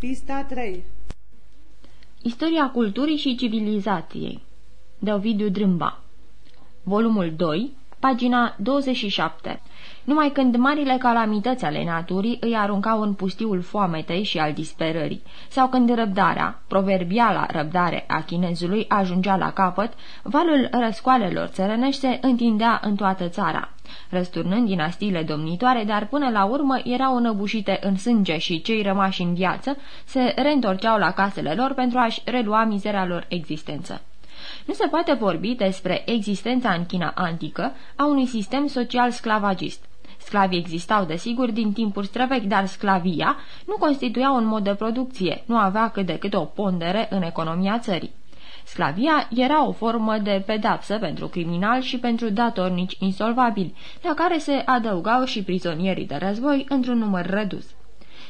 Pista 3 Istoria culturii și civilizației. De Ovidiu Drâmba. Volumul 2, pagina 27 numai când marile calamități ale naturii îi aruncau în pustiul foametei și al disperării, sau când răbdarea, proverbiala răbdare a chinezului, ajungea la capăt, valul răscoalelor țărănești se întindea în toată țara răsturnând dinastiile domnitoare, dar până la urmă erau înăbușite în sânge și cei rămași în viață se reîntorceau la casele lor pentru a-și relua mizeria lor existență. Nu se poate vorbi despre existența în China antică a unui sistem social sclavagist. Sclavii existau, desigur, din timpuri străvechi, dar sclavia nu constituia un mod de producție, nu avea cât de cât o pondere în economia țării. Sclavia era o formă de pedapsă pentru criminali și pentru datornici insolvabili, la care se adăugau și prizonierii de război într-un număr redus.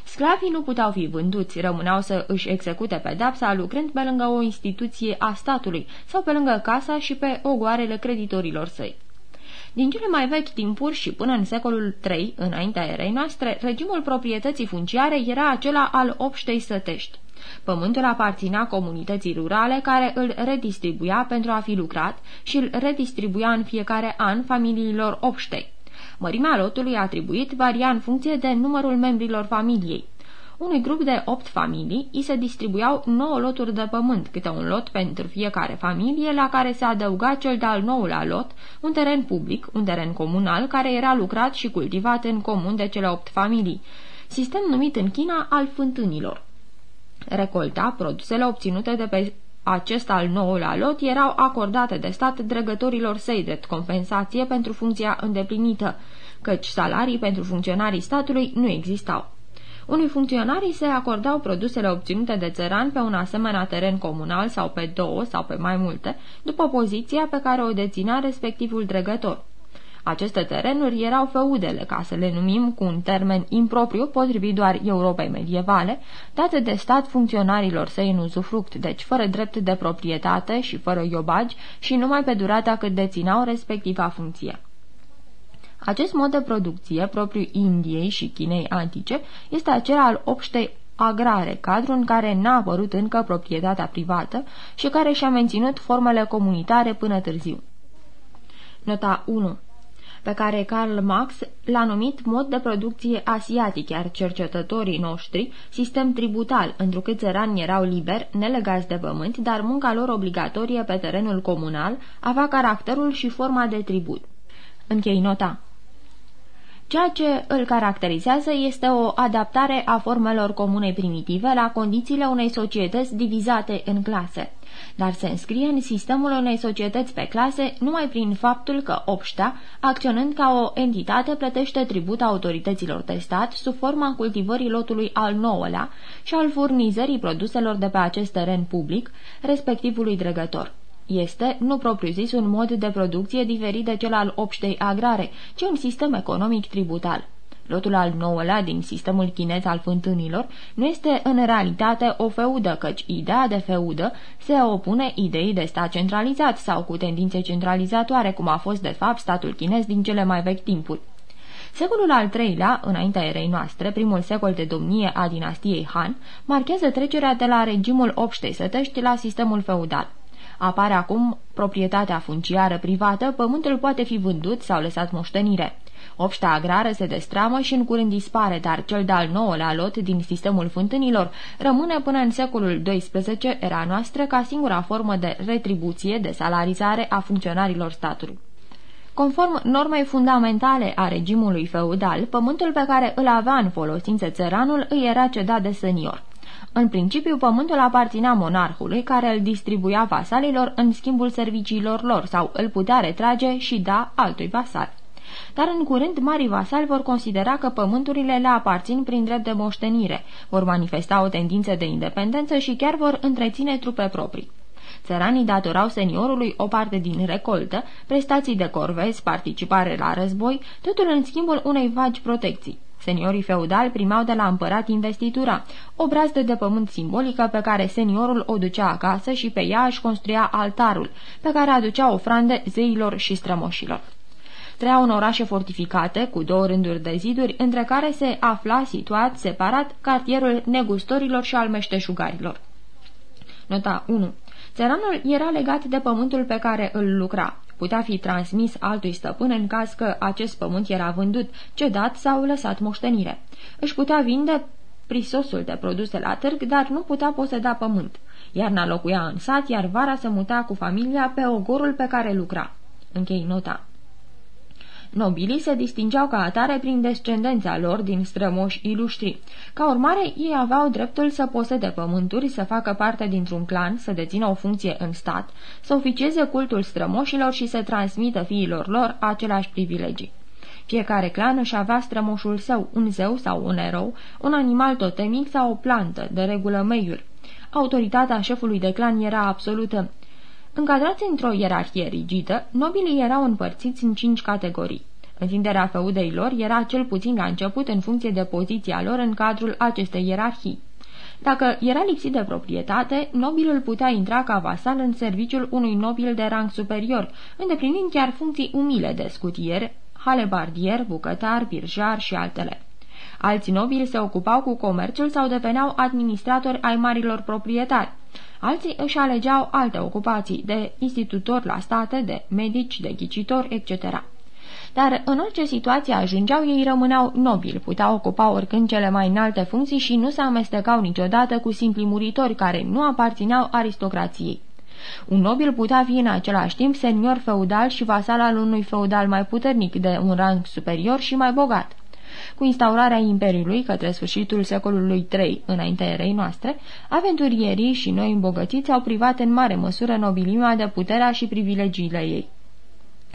Sclavii nu puteau fi vânduți, rămâneau să își execute pedapsa lucrând pe lângă o instituție a statului sau pe lângă casa și pe ogoarele creditorilor săi. Din cele mai vechi timpuri și până în secolul III, înaintea erei noastre, regimul proprietății funciare era acela al obștei sătești. Pământul aparținea comunității rurale care îl redistribuia pentru a fi lucrat și îl redistribuia în fiecare an familiilor obștei. Mărimea lotului atribuit varia în funcție de numărul membrilor familiei. Unui grup de opt familii îi se distribuiau nouă loturi de pământ, câte un lot pentru fiecare familie, la care se adăuga cel de-al nouălea lot, un teren public, un teren comunal, care era lucrat și cultivat în comun de cele opt familii, sistem numit în China al fântânilor. Recolta, produsele obținute de pe acest al nouălea lot erau acordate de stat dregătorilor săi drept compensație pentru funcția îndeplinită, căci salarii pentru funcționarii statului nu existau. Unui funcționarii se acordau produsele obținute de țăran pe un asemenea teren comunal sau pe două sau pe mai multe, după poziția pe care o deținea respectivul dregător. Aceste terenuri erau feudele, ca să le numim cu un termen impropriu potrivit doar Europei medievale, date de stat funcționarilor săi în uzufruct, deci fără drept de proprietate și fără iobagi și numai pe durata cât deținau respectiva funcție. Acest mod de producție, propriu Indiei și Chinei antice, este acela al obștei agrare, cadru în care n-a apărut încă proprietatea privată și care și-a menținut formele comunitare până târziu. Nota 1 pe care Karl Marx l-a numit mod de producție asiatic, iar cercetătorii noștri sistem tributal, întrucât țăranii erau liberi, nelegați de pământ, dar munca lor obligatorie pe terenul comunal avea caracterul și forma de tribut. Închei nota. Ceea ce îl caracterizează este o adaptare a formelor comune primitive la condițiile unei societăți divizate în clase dar se înscrie în sistemul unei societăți pe clase numai prin faptul că obștea, acționând ca o entitate, plătește tribut autorităților de stat sub forma cultivării lotului al nouălea și al furnizării produselor de pe acest teren public, respectivului dregător. Este, nu propriu-zis, un mod de producție diferit de cel al obștei agrare, ci un sistem economic tributal. Lotul al nouălea din sistemul chinez al fântânilor nu este în realitate o feudă, căci ideea de feudă se opune ideii de stat centralizat sau cu tendințe centralizatoare, cum a fost de fapt statul chinez din cele mai vechi timpuri. Secolul al treilea, înaintea erei noastre, primul secol de domnie a dinastiei Han, marchează trecerea de la regimul obștei sătești la sistemul feudal. Apare acum proprietatea funciară privată, pământul poate fi vândut sau lăsat moștenire. Obștea agrară se destramă și în curând dispare, dar cel de-al nouălea lot din sistemul fântânilor rămâne până în secolul XII era noastră ca singura formă de retribuție, de salarizare a funcționarilor statului. Conform normei fundamentale a regimului feudal, pământul pe care îl avea în folosință țăranul îi era cedat de senior. În principiu, pământul aparținea monarhului, care îl distribuia vasalilor în schimbul serviciilor lor sau îl putea retrage și da altui vasal dar în curând marii vasali vor considera că pământurile le aparțin prin drept de moștenire, vor manifesta o tendință de independență și chiar vor întreține trupe proprii. Țăranii datorau seniorului o parte din recoltă, prestații de corvezi, participare la război, totul în schimbul unei vagi protecții. Seniorii feudali primau de la împărat investitura, o brazdă de pământ simbolică pe care seniorul o ducea acasă și pe ea își construia altarul, pe care aducea ofrande zeilor și strămoșilor. Trăiau în orașe fortificate, cu două rânduri de ziduri, între care se afla situat separat cartierul negustorilor și al meșteșugarilor. Nota 1. Țăranul era legat de pământul pe care îl lucra. Putea fi transmis altui stăpân în caz că acest pământ era vândut, cedat sau lăsat moștenire. Își putea vinde prisosul de produse la târg, dar nu putea poseda pământ. Iarna locuia în sat, iar vara se muta cu familia pe ogorul pe care lucra. Închei nota. Nobilii se distingeau ca atare prin descendența lor din strămoși ilustri. Ca urmare, ei aveau dreptul să posede pământuri, să facă parte dintr-un clan, să dețină o funcție în stat, să oficieze cultul strămoșilor și să transmită fiilor lor aceleași privilegii. Fiecare clan își avea strămoșul său, un zeu sau un erou, un animal totemic sau o plantă, de regulă meiul. Autoritatea șefului de clan era absolută. Încadrați într-o ierarhie rigidă, nobilii erau împărțiți în cinci categorii. Întinderea feudei lor era cel puțin la început în funcție de poziția lor în cadrul acestei ierarhii. Dacă era lipsit de proprietate, nobilul putea intra ca vasal în serviciul unui nobil de rang superior, îndeplinind chiar funcții umile de scutier, halebardier, bucătar, birjar și altele. Alți nobili se ocupau cu comerțul sau deveneau administratori ai marilor proprietari. Alții își alegeau alte ocupații, de institutori la state, de medici, de ghicitori, etc. Dar în orice situație ajungeau, ei rămâneau nobili, puteau ocupa oricând cele mai înalte funcții și nu se amestecau niciodată cu simpli muritori care nu aparțineau aristocrației. Un nobil putea fi în același timp senior feudal și vasal al unui feudal mai puternic, de un rang superior și mai bogat. Cu instaurarea Imperiului către sfârșitul secolului III înaintea erei noastre, aventurierii și noi îmbogățiți au privat în mare măsură nobilimea de puterea și privilegiile ei.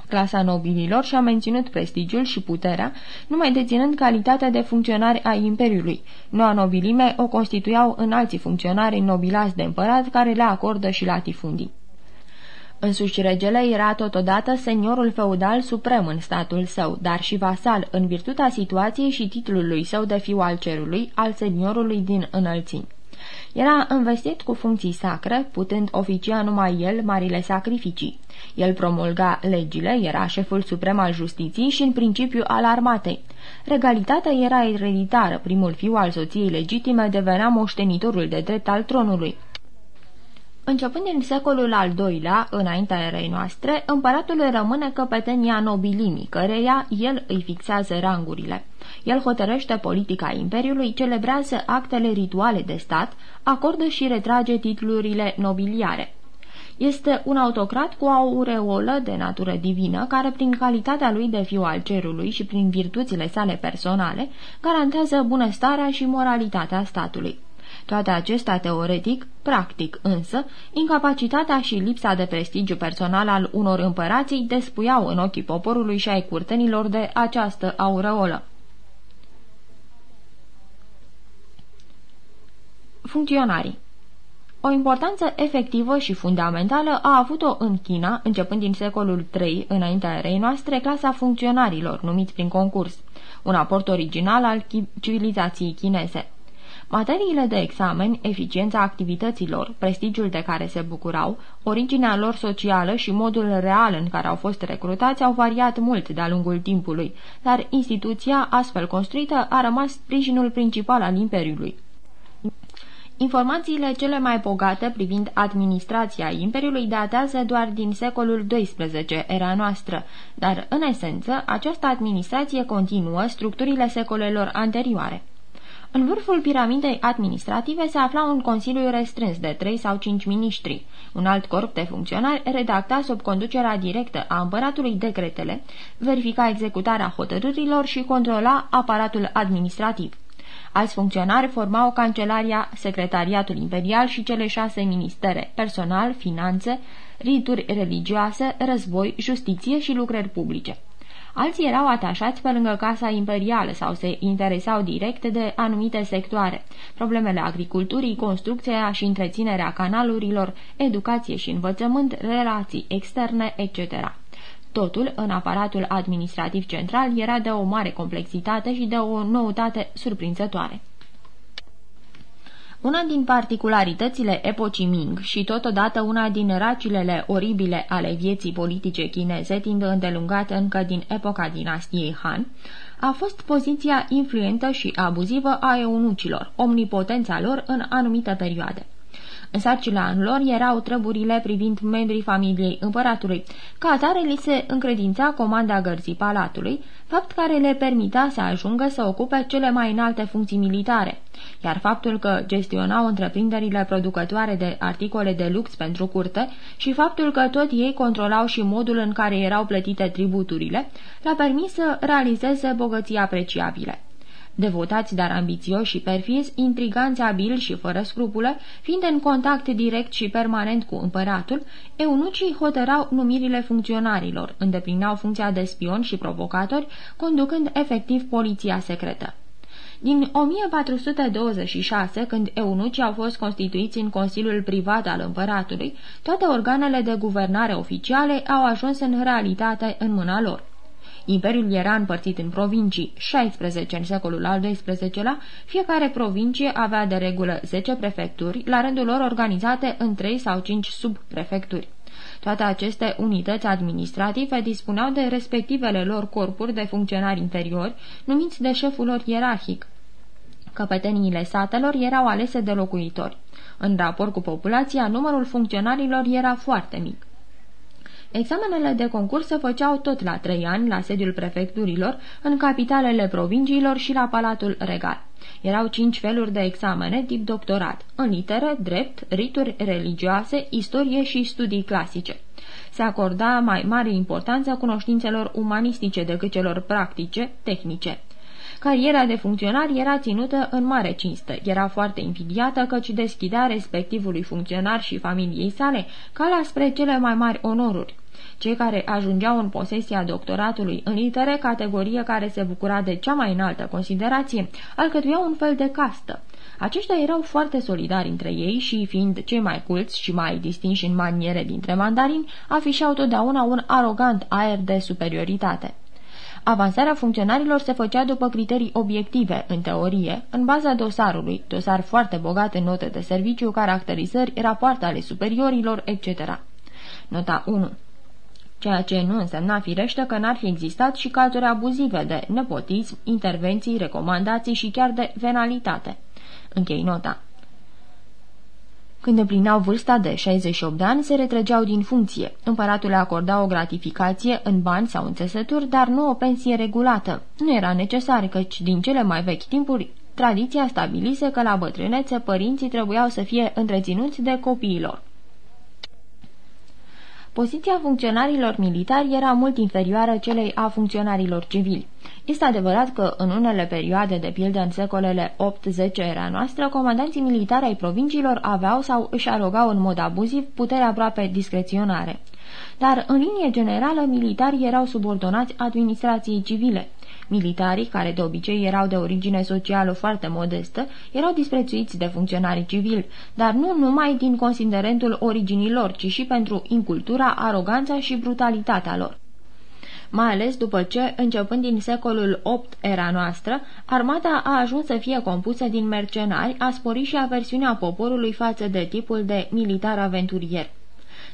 Clasa nobililor și-a menținut prestigiul și puterea, numai deținând calitatea de funcționari ai Imperiului. Noua nobilime o constituiau în alții funcționari nobilați de împărat care le acordă și latifundii. Însuși regele era totodată seniorul feudal suprem în statul său, dar și vasal, în virtutea situației și titlului său de fiu al cerului, al seniorului din înălțimi. Era învestit cu funcții sacre, putând oficia numai el marile sacrificii. El promulga legile, era șeful suprem al justiției și în principiu al armatei. Regalitatea era ereditară, primul fiu al soției legitime devenea moștenitorul de drept al tronului. Începând din secolul al doilea, înaintea erei noastre, împăratul rămâne căpetenia nobilimii, căreia el îi fixează rangurile. El hotărăște politica Imperiului, celebrează actele rituale de stat, acordă și retrage titlurile nobiliare. Este un autocrat cu o aureolă de natură divină, care prin calitatea lui de fiu al cerului și prin virtuțile sale personale, garantează bunăstarea și moralitatea statului. Toate acestea teoretic, practic însă, incapacitatea și lipsa de prestigiu personal al unor împărații despuiau în ochii poporului și ai curtenilor de această aureolă. Funcționarii o importanță efectivă și fundamentală a avut-o în China, începând din secolul III, înaintea erei noastre, clasa funcționarilor, numiți prin concurs, un aport original al civilizației chineze. Materiile de examen, eficiența activităților, prestigiul de care se bucurau, originea lor socială și modul real în care au fost recrutați au variat mult de-a lungul timpului, dar instituția astfel construită a rămas sprijinul principal al Imperiului. Informațiile cele mai bogate privind administrația Imperiului datează doar din secolul XII, era noastră, dar, în esență, această administrație continuă structurile secolelor anterioare. În vârful piramidei administrative se afla un consiliu restrâns de trei sau cinci miniștri. Un alt corp de funcționari redacta sub conducerea directă a împăratului decretele, verifica executarea hotărârilor și controla aparatul administrativ. Alți funcționari formau Cancelaria, Secretariatul Imperial și cele șase ministere, personal, finanțe, rituri religioase, război, justiție și lucrări publice. Alții erau atașați pe lângă Casa Imperială sau se interesau direct de anumite sectoare, problemele agriculturii, construcția și întreținerea canalurilor, educație și învățământ, relații externe, etc. Totul, în aparatul administrativ central, era de o mare complexitate și de o noutate surprinzătoare. Una din particularitățile epocii Ming și totodată una din racilele oribile ale vieții politice chineze, timp îndelungat încă din epoca dinastiei Han, a fost poziția influentă și abuzivă a eunucilor, omnipotența lor în anumite perioade. În sarcina lor erau treburile privind membrii familiei împăratului. Ca atare li se încredința comanda gărzii palatului, fapt care le permita să ajungă să ocupe cele mai înalte funcții militare, iar faptul că gestionau întreprinderile producătoare de articole de lux pentru curte și faptul că tot ei controlau și modul în care erau plătite tributurile, le-a permis să realizeze bogății apreciabile. Devotați, dar ambițioși și perfizi, intriganți abili și fără scrupule, fiind în contact direct și permanent cu împăratul, eunucii hotărau numirile funcționarilor, îndeplinau funcția de spion și provocatori, conducând efectiv poliția secretă. Din 1426, când eunucii au fost constituiți în Consiliul Privat al Împăratului, toate organele de guvernare oficiale au ajuns în realitate în mâna lor. Imperiul era împărțit în provincii, 16 în secolul al XII-lea, fiecare provincie avea de regulă 10 prefecturi, la rândul lor organizate în 3 sau 5 subprefecturi. Toate aceste unități administrative dispuneau de respectivele lor corpuri de funcționari inferiori, numiți de șeful lor ierarhic. Căpeteniile satelor erau alese de locuitori. În raport cu populația, numărul funcționarilor era foarte mic. Examenele de concurs se făceau tot la trei ani la sediul prefecturilor, în capitalele provinciilor și la Palatul Regal. Erau cinci feluri de examene tip doctorat, în litere, drept, rituri religioase, istorie și studii clasice. Se acorda mai mare importanță cunoștințelor umanistice decât celor practice, tehnice. Cariera de funcționar era ținută în mare cinstă, era foarte invidiată căci deschidea respectivului funcționar și familiei sale calea spre cele mai mari onoruri. Cei care ajungeau în posesia doctoratului în litere, categorie care se bucura de cea mai înaltă considerație, alcătuiau un fel de castă. Aceștia erau foarte solidari între ei și, fiind cei mai culți și mai distinși în maniere dintre mandarini, afișau totdeauna un arogant aer de superioritate. Avansarea funcționarilor se făcea după criterii obiective, în teorie, în baza dosarului, dosar foarte bogat în note de serviciu, caracterizări, rapoarte ale superiorilor, etc. Nota 1 ceea ce nu însemna firește că n-ar fi existat și cazuri abuzive de nepotism, intervenții, recomandații și chiar de venalitate. Închei nota. Când împlineau vârsta de 68 de ani, se retrăgeau din funcție. Împăratul le acorda o gratificație în bani sau în țesături, dar nu o pensie regulată. Nu era necesar, căci din cele mai vechi timpuri tradiția stabilise că la bătrânețe părinții trebuiau să fie întreținuți de copiilor. Poziția funcționarilor militari era mult inferioară celei a funcționarilor civili. Este adevărat că în unele perioade, de pildă în secolele 8-10 era noastră, comandanții militari ai provinciilor aveau sau își arogau în mod abuziv putere aproape discreționare. Dar, în linie generală, militarii erau subordonați administrației civile. Militarii, care de obicei erau de origine socială foarte modestă, erau disprețuiți de funcționarii civili, dar nu numai din considerentul originilor, ci și pentru incultura, aroganța și brutalitatea lor mai ales după ce, începând din secolul VIII era noastră, armata a ajuns să fie compusă din mercenari, a sporit și aversiunea poporului față de tipul de militar aventurier.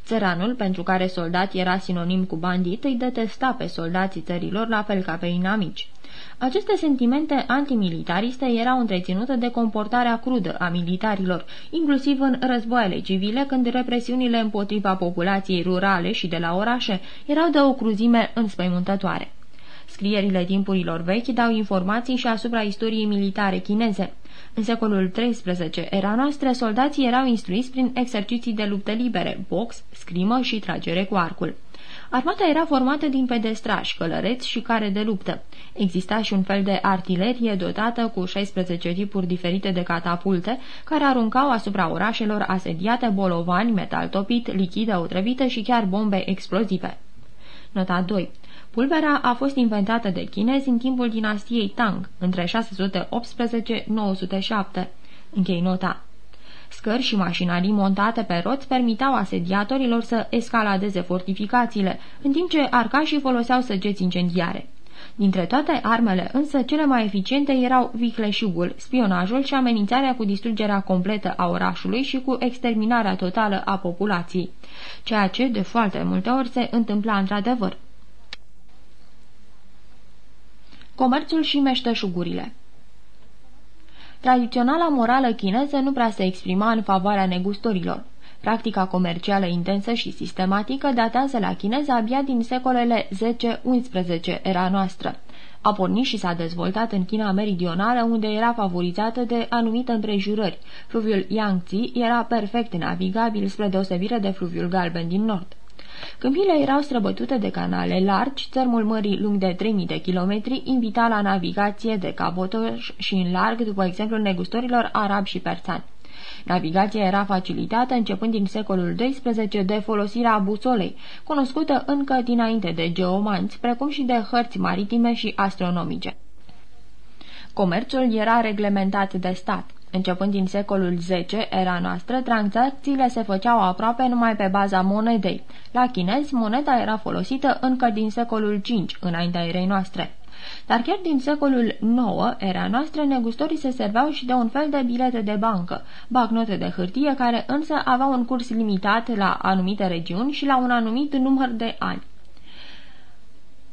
Țăranul, pentru care soldat era sinonim cu bandit, îi detesta pe soldații țărilor la fel ca pe inamici. Aceste sentimente antimilitariste erau întreținute de comportarea crudă a militarilor, inclusiv în războaiele civile, când represiunile împotriva populației rurale și de la orașe erau de o cruzime înspăimântătoare. Scrierile timpurilor vechi dau informații și asupra istoriei militare chineze. În secolul XIII era noastră, soldații erau instruiți prin exerciții de luptă libere, box, scrimă și tragere cu arcul. Armata era formată din pedestrași, călăreți și care de luptă. Exista și un fel de artilerie dotată cu 16 tipuri diferite de catapulte, care aruncau asupra orașelor asediate bolovani, metal topit, lichidă otrăvită și chiar bombe explozive. Nota 2 Pulbera a fost inventată de chinezi în timpul dinastiei Tang, între 618-907. Închei nota. Scări și mașinarii montate pe roți permitau asediatorilor să escaladeze fortificațiile, în timp ce arcașii foloseau săgeți incendiare. Dintre toate armele, însă, cele mai eficiente erau vicleșugul, spionajul și amenințarea cu distrugerea completă a orașului și cu exterminarea totală a populației, ceea ce, de foarte multe ori, se întâmpla într-adevăr. Comerțul și meșteșugurile Tradiționala morală chineză nu prea se exprima în favoarea negustorilor. Practica comercială intensă și sistematică datează la chineză abia din secolele 10-11 era noastră. A pornit și s-a dezvoltat în China meridională, unde era favorizată de anumite împrejurări. Fluviul Yangtze era perfect navigabil spre deosebire de fluviul galben din nord. Câmpile erau străbătute de canale largi, țărmul mării lung de 3000 de kilometri invita la navigație de cabotoș și în larg, după exemplul negustorilor arabi și persani. Navigația era facilitată începând din secolul XII de folosirea busolei, cunoscută încă dinainte de geomanți, precum și de hărți maritime și astronomice. Comerțul era reglementat de stat. Începând din secolul X, era noastră, tranzacțiile se făceau aproape numai pe baza monedei. La chinezi, moneda era folosită încă din secolul V, înaintea erei noastre. Dar chiar din secolul IX, era noastră, negustorii se serveau și de un fel de bilete de bancă, bagnote de hârtie care însă aveau un curs limitat la anumite regiuni și la un anumit număr de ani.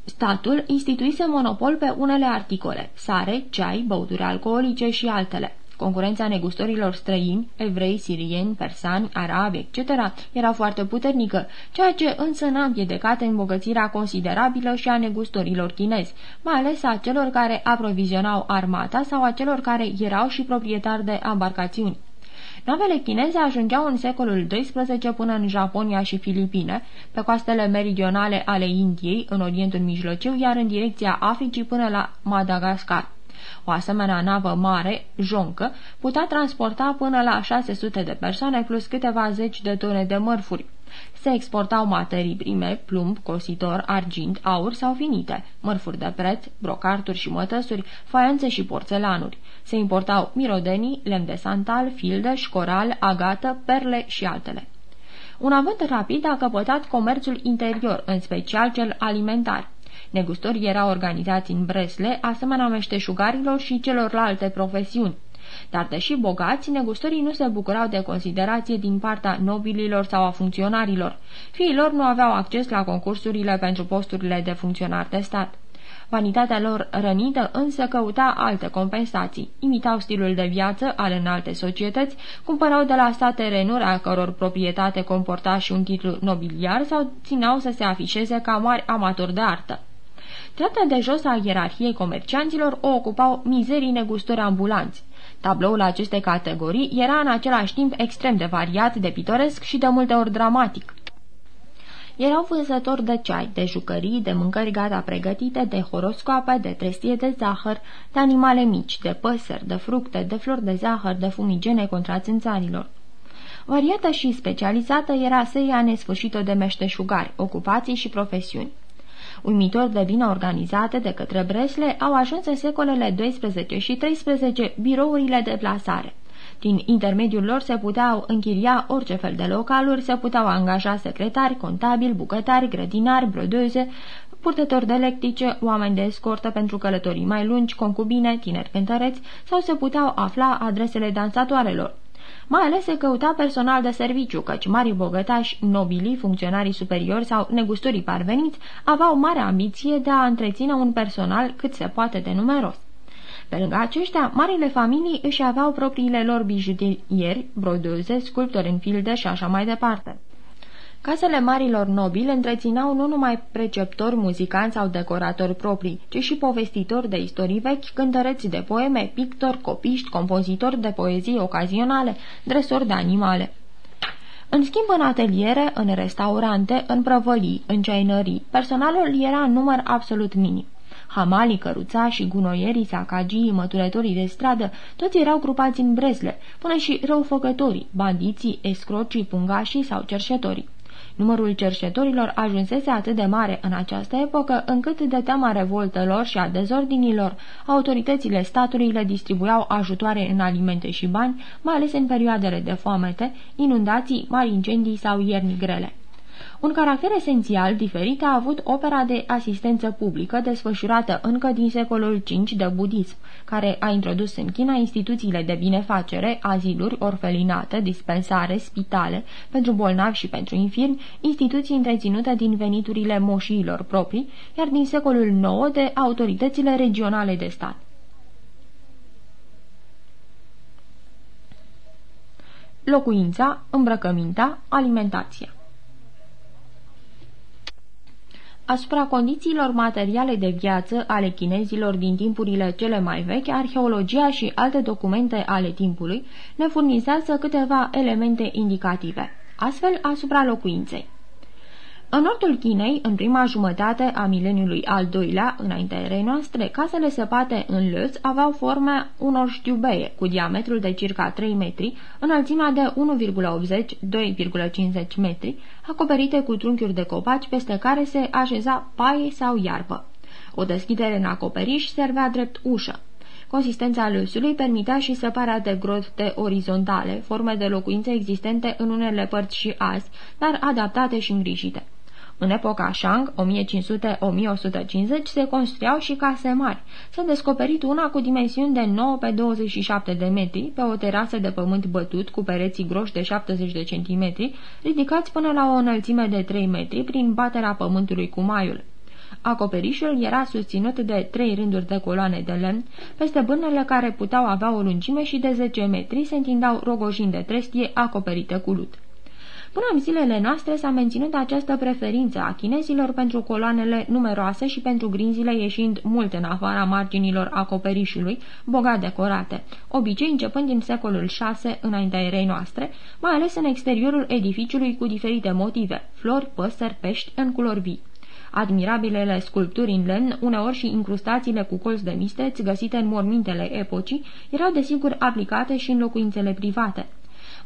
Statul instituise monopol pe unele articole, sare, ceai, băuturi alcoolice și altele. Concurența negustorilor străini, evrei, sirieni, persani, arabi, etc., era foarte puternică, ceea ce însă n-a împiedicat îmbogățirea considerabilă și a negustorilor chinezi, mai ales a celor care aprovizionau armata sau a celor care erau și proprietari de embarcațiuni. Navele chineze ajungeau în secolul XII până în Japonia și Filipine, pe coastele meridionale ale Indiei, în Orientul Mijlociu, iar în direcția Africii până la Madagascar. O asemenea navă mare, joncă, putea transporta până la 600 de persoane plus câteva zeci de tone de mărfuri. Se exportau materii prime, plumb, cositor, argint, aur sau finite, mărfuri de preț, brocarturi și mătăsuri, faianțe și porțelanuri. Se importau mirodenii, lemn de santal, fildeș, școral, agată, perle și altele. Un avânt rapid a căpătat comerțul interior, în special cel alimentar. Negustorii erau organizați în bresle, asemenea meșteșugarilor și celorlalte profesiuni. Dar deși bogați, negustorii nu se bucurau de considerație din partea nobililor sau a funcționarilor. Fiii lor nu aveau acces la concursurile pentru posturile de funcționar de stat. Vanitatea lor rănită însă căuta alte compensații. Imitau stilul de viață al înalte societăți, cumpărau de la stat terenuri a căror proprietate comporta și un titlu nobiliar sau țineau să se afișeze ca mari amatori de artă. Strata de jos a ierarhiei comercianților o ocupau mizerii negustori ambulanți. Tabloul acestei categorii era în același timp extrem de variat, de pitoresc și de multe ori dramatic. Erau vânzători de ceai, de jucării, de mâncări gata pregătite, de horoscoape, de trestie de zahăr, de animale mici, de păsări, de fructe, de flori de zahăr, de fumigene contra țânțarilor. Variată și specializată era seria nesfârșită de meșteșugari, ocupații și profesiuni uimitor de bine organizate de către Bresle, au ajuns în secolele 12 și 13 birourile de plasare. Din intermediul lor se puteau închiria orice fel de localuri, se puteau angaja secretari, contabili, bucătari, grădinari, brodeze, purtători de electrice, oameni de escortă pentru călătorii mai lungi, concubine, tineri cântăreți, sau se puteau afla adresele dansatoarelor. Mai ales se căuta personal de serviciu, căci mari bogătași, nobilii, funcționarii superiori sau negustorii parveniți aveau mare ambiție de a întreține un personal cât se poate de numeros. Pe lângă aceștia, marile familii își aveau propriile lor bijuterieri, brodoze, sculptori în filde și așa mai departe. Casele marilor nobili întrețineau nu numai preceptori, muzicanți sau decoratori proprii, ci și povestitori de istorii vechi, cântăreți de poeme, pictori, copiști, compozitori de poezii ocazionale, dresori de animale. În schimb, în ateliere, în restaurante, în prăvălii, în ceainării, personalul era în număr absolut minim. Hamalii, căruțașii, gunoierii, sacagii, măturătorii de stradă, toți erau grupați în brezle, până și răufăcătorii, bandiții, escrocii, pungașii sau cerșetorii. Numărul cercetorilor ajunsese atât de mare în această epocă, încât de teama revoltelor și a dezordinilor, autoritățile statului le distribuiau ajutoare în alimente și bani, mai ales în perioadele de foamete, inundații, mari incendii sau ierni grele. Un caracter esențial diferit a avut opera de asistență publică desfășurată încă din secolul V de budism, care a introdus în China instituțiile de binefacere, aziluri, orfelinate, dispensare, spitale, pentru bolnavi și pentru infirmi, instituții întreținute din veniturile moșiilor proprii, iar din secolul IX de autoritățile regionale de stat. Locuința, îmbrăcămintea, alimentația Asupra condițiilor materiale de viață ale chinezilor din timpurile cele mai vechi, arheologia și alte documente ale timpului ne furnizează câteva elemente indicative. Astfel, asupra locuinței. În nordul Chinei, în prima jumătate a mileniului al doilea, înaintea erei noastre, casele săpate în lăț aveau forma unor știubeie, cu diametrul de circa 3 metri, înălțimea de 1,80-2,50 metri, acoperite cu trunchiuri de copaci peste care se așeza paie sau iarbă. O deschidere în acoperiș servea drept ușă. Consistența lăsului permitea și săparea de grote orizontale, forme de locuințe existente în unele părți și azi, dar adaptate și îngrijite. În epoca Shang, 1500-1150, se construiau și case mari. S-a descoperit una cu dimensiuni de 9 pe 27 de metri, pe o terasă de pământ bătut cu pereții groși de 70 de centimetri, ridicați până la o înălțime de 3 metri prin baterea pământului cu maiul. Acoperișul era susținut de trei rânduri de coloane de lemn, peste bânele care puteau avea o lungime și de 10 metri se întindau rogojini de trestie acoperite cu lut. Până în zilele noastre s-a menținut această preferință a chinezilor pentru coloanele numeroase și pentru grinzile ieșind mult în afara marginilor acoperișului, bogat decorate, obicei începând din secolul VI înaintea erei noastre, mai ales în exteriorul edificiului cu diferite motive, flori, păsări, pești în culori vii. Admirabilele sculpturi în lemn, uneori și incrustațiile cu colți de misteți găsite în mormintele epocii, erau desigur aplicate și în locuințele private.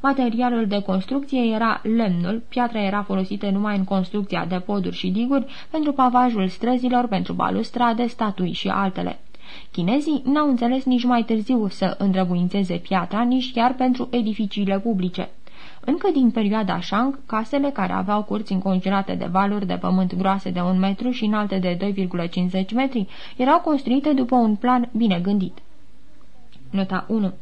Materialul de construcție era lemnul, piatra era folosită numai în construcția de poduri și diguri, pentru pavajul străzilor, pentru balustrade, statui și altele. Chinezii n-au înțeles nici mai târziu să îndrăbuințeze piatra, nici chiar pentru edificiile publice. Încă din perioada Shang, casele care aveau curți înconjurate de valuri de pământ groase de un metru și înalte de 2,50 metri erau construite după un plan bine gândit. Nota 1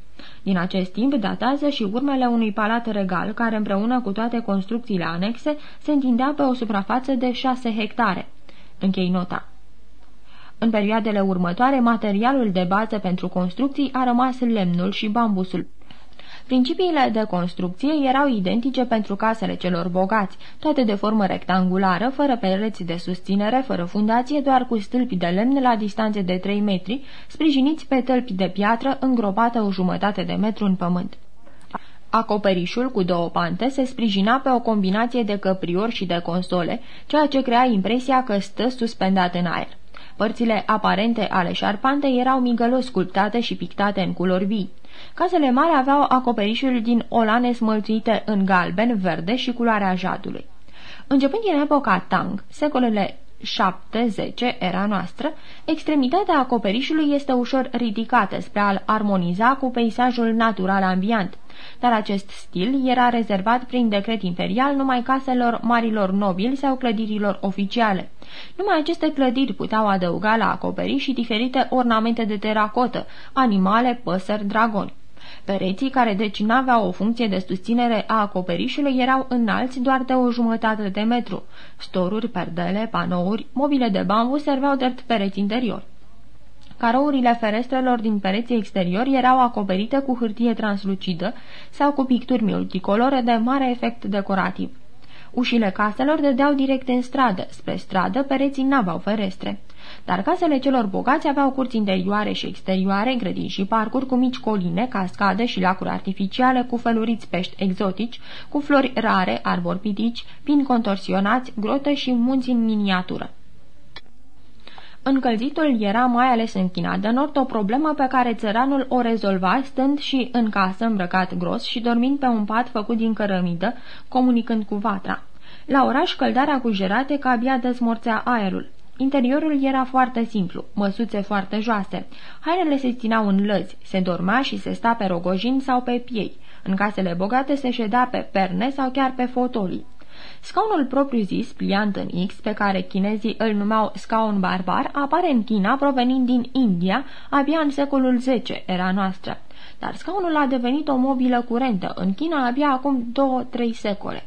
din acest timp datează și urmele unui palat regal, care împreună cu toate construcțiile anexe se întindea pe o suprafață de 6 hectare. Închei nota. În perioadele următoare, materialul de bază pentru construcții a rămas lemnul și bambusul. Principiile de construcție erau identice pentru casele celor bogați, toate de formă rectangulară, fără pereți de susținere, fără fundație, doar cu stâlpi de lemn la distanțe de 3 metri, sprijiniți pe tălpi de piatră îngropată o jumătate de metru în pământ. Acoperișul cu două pante se sprijina pe o combinație de căpriori și de console, ceea ce crea impresia că stă suspendat în aer. Părțile aparente ale șarpantei erau migălos sculptate și pictate în culori vii. Casele mari aveau acoperișuri din olane smălțuite în galben, verde și culoarea jadului. Începând din epoca Tang, secolele 7-10 era noastră, extremitatea acoperișului este ușor ridicată spre a-l armoniza cu peisajul natural ambient, dar acest stil era rezervat prin decret imperial numai caselor marilor nobili sau clădirilor oficiale. Numai aceste clădiri puteau adăuga la acoperiș și diferite ornamente de teracotă, animale, păsări, dragoni. Pereții, care deci n-aveau o funcție de susținere a acoperișului, erau înalți doar de o jumătate de metru. Storuri, perdele, panouri, mobile de bambu serveau drept pereți interior. Carourile ferestrelor din pereții exteriori erau acoperite cu hârtie translucidă sau cu picturi multicolore de mare efect decorativ. Ușile caselor dădeau direct în stradă. Spre stradă, pereții n-aveau ferestre dar casele celor bogați aveau curți interioare și exterioare, grădini și parcuri cu mici coline, cascade și lacuri artificiale cu feluriți pești exotici, cu flori rare, arbori pitici, pini contorsionați, grote și munți în miniatură. Încălzitul era mai ales în China de Nord o problemă pe care țăranul o rezolva stând și în casă îmbrăcat gros și dormind pe un pat făcut din cărămidă, comunicând cu vatra. La oraș căldarea cu jerate că abia dezmorțea aerul. Interiorul era foarte simplu, măsuțe foarte joase. Hainele se țineau în lăzi, se dormea și se sta pe rogojin sau pe piei. În casele bogate se ședea pe perne sau chiar pe fotolii. Scaunul propriu-zis, pliant în X, pe care chinezii îl numeau scaun barbar, apare în China provenind din India abia în secolul X era noastră. Dar scaunul a devenit o mobilă curentă în China abia acum două-trei secole.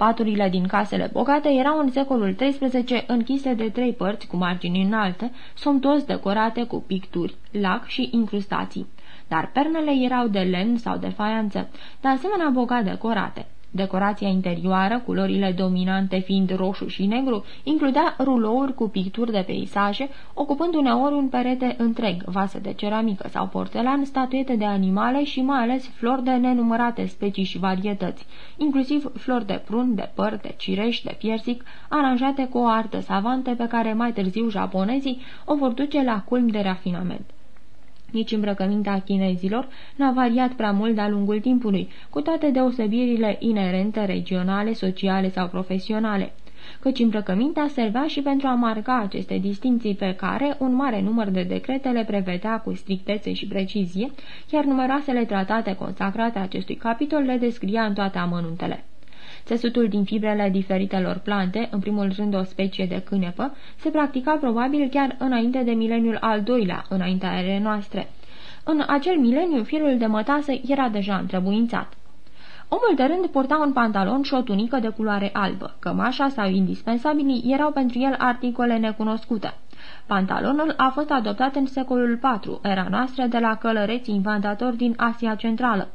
Paturile din casele bogate erau în secolul XIII închise de trei părți cu margini înalte, somptuos decorate cu picturi, lac și incrustații. Dar pernele erau de lemn sau de faianță, de asemenea bogat decorate. Decorația interioară, culorile dominante fiind roșu și negru, includea rulouri cu picturi de peisaje, ocupând uneori un perete întreg, vase de ceramică sau porțelan, statuete de animale și mai ales flori de nenumărate specii și varietăți, inclusiv flori de prun, de păr, de cireș, de piersic, aranjate cu o artă savantă pe care mai târziu japonezii o vor duce la culm de rafinament. Nici îmbrăcămintea chinezilor n-a variat prea mult de-a lungul timpului, cu toate deosebirile inerente, regionale, sociale sau profesionale căci îmbrăcămintea servea și pentru a marca aceste distinții pe care un mare număr de decrete le prevedea cu strictețe și precizie, iar numeroasele tratate consacrate acestui capitol le descria în toate amănuntele. Țesutul din fibrele diferitelor plante, în primul rând o specie de câinepă, se practica probabil chiar înainte de mileniul al doilea, înaintea erei noastre. În acel mileniu, firul de mătase era deja întrebuințat. Omul de rând purta un pantalon și o tunică de culoare albă. Cămașa sau indispensabilii erau pentru el articole necunoscute. Pantalonul a fost adoptat în secolul IV, era noastră, de la călăreții invadatori din Asia Centrală.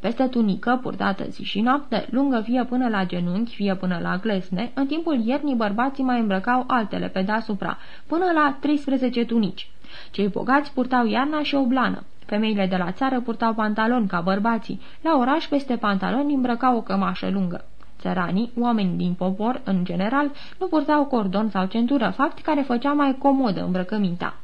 Peste tunică, purtată zi și noapte, lungă fie până la genunchi, fie până la glesne, în timpul iernii bărbații mai îmbrăcau altele pe deasupra, până la 13 tunici. Cei bogați purtau iarna și o blană. Femeile de la țară purtau pantaloni ca bărbații. La oraș, peste pantaloni, îmbrăcau o cămașă lungă. Țăranii, oameni din popor, în general, nu purtau cordon sau centură, fapt care făcea mai comodă îmbrăcămintea.